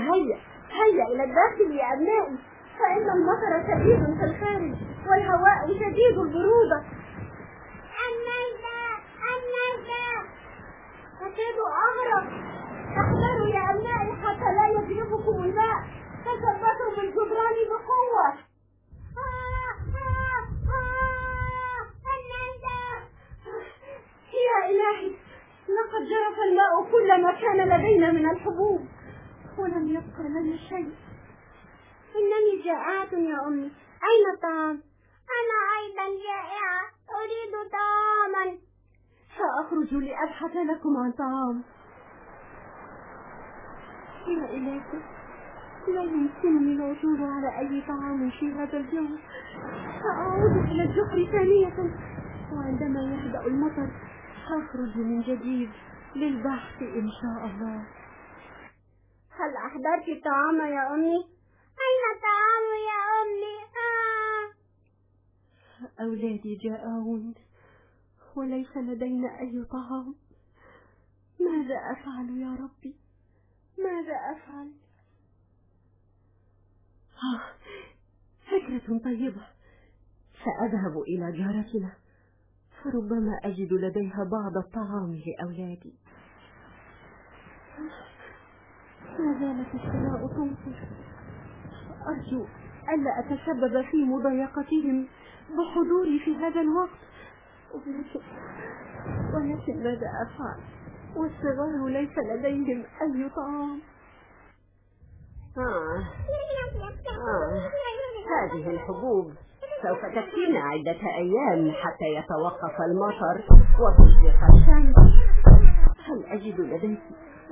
هيا هيا هيا إلى الداخل يا أبنائي. فإن المطر شديد في الخارج والهواء شديد البرودة. النجدة النجدة أكاد أغرق. احذروا يا أبنائي حتى لا يجلبكم الماء. تثبتوا بالجبران بقوة. آه آه آه. يا إلهي لقد جرف الماء كل ما كان لدينا من الحبوب. ولم يبق لنا شيء. إنني جائعة يا أمي. أين الطعام؟ أنا أيضا جائعة. أريد طعاما. سأخرج لأبحث لكم عن طعام. يا إلهي لا يمكنني العثور على أي طعام في هذا الجو سأعود إلى الجحر ثانية. وعندما يهدأ المطر سأخرج من جديد للبحث إن شاء الله. هل أحضرت الطعام يا أمي؟ أين الطعام يا أمي؟ آه. أولادي جائعون وليس لدينا أي طعام ماذا أفعل يا ربي ماذا أفعل آه فكرة طيبة سأذهب إلى جارتنا فربما أجد لديها بعض الطعام لأولادي ما زالت السماء تمطر أرجو ألا أتسبب في مضايقتهم بحضوري في هذا الوقت. ولكن ولكن ماذا أفعل؟ والصغار ليس لديهم أي طعام. آه. آه. هذه الحبوب سوف تكفينا عدة أيام حتى يتوقف المطر وتصبح الشمس. هل أجد لديك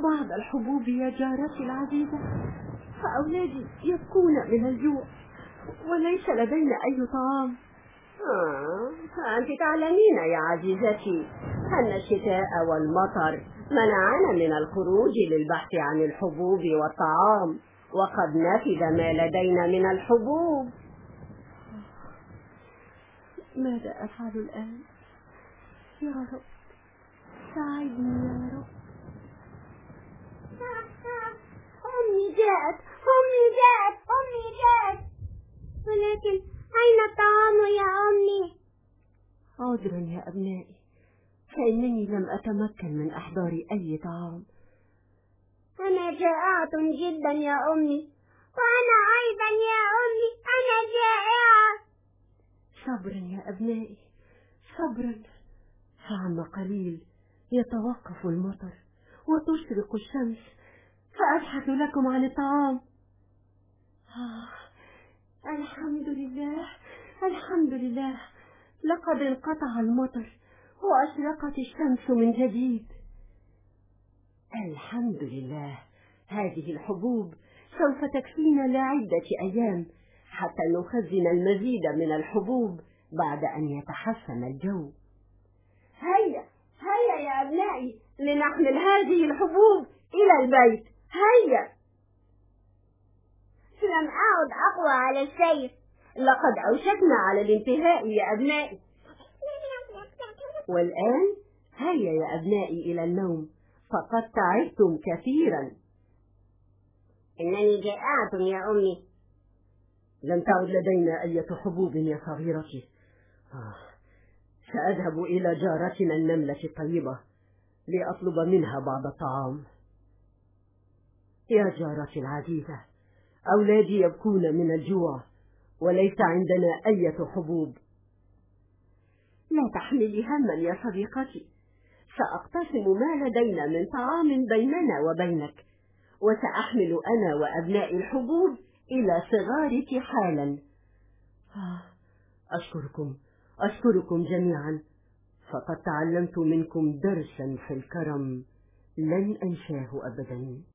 بعض الحبوب يا جارتي العزيزة؟ فأولادي يبكون من الجوع وليس لدينا أي طعام. آه. أنت تعلمين يا عزيزتي أن الشتاء والمطر منعنا من الخروج للبحث عن الحبوب والطعام وقد نفد ما لدينا من الحبوب. ماذا أفعل الآن؟ يا رب. ساعدني يا رب أمي جاءت أمي جاءت أمي جاءت. ولكن أين الطعام يا أمي؟ عذرا يا أبنائي فإنني لم أتمكن من إحضار أي طعام. أنا جائعة جدا يا أمي وأنا أيضا يا أمي أنا جائعة صبرا يا أبنائي صبرا. فعما قليل يتوقف المطر وتشرق الشمس فأبحث لكم عن الطعام. آه الحمد لله الحمد لله. لقد انقطع المطر وأشرقت الشمس من جديد. الحمد لله. هذه الحبوب سوف تكفينا لعدة أيام حتى نخزن المزيد من الحبوب بعد أن يتحسن الجو. هيا! يا أبنائي لنحمل هذه الحبوب إلى البيت. هيا. لم أعد أقوى على السير لقد أوشكنا على الانتهاء يا أبنائي. والآن هيا يا أبنائي إلى النوم. فقد تعبتم كثيرا. إنني جائعة يا أمي. لم تعد لدينا أية حبوب يا صغيرتي. آه. سأذهب إلى جارتنا النملة الطيبة لأطلب منها بعض الطعام. يا جارتي العزيزة أولادي يبكون من الجوع وليس عندنا أية حبوب. لا تحملي هما يا صديقتي. سأقتسم ما لدينا من طعام بيننا وبينك وسأحمل أنا وأبناء الحبوب إلى صغارك حالا. آه أشكركم. أشكركم جميعا. فقد تعلمت منكم درسا في الكرم. لن أنساه أبدا.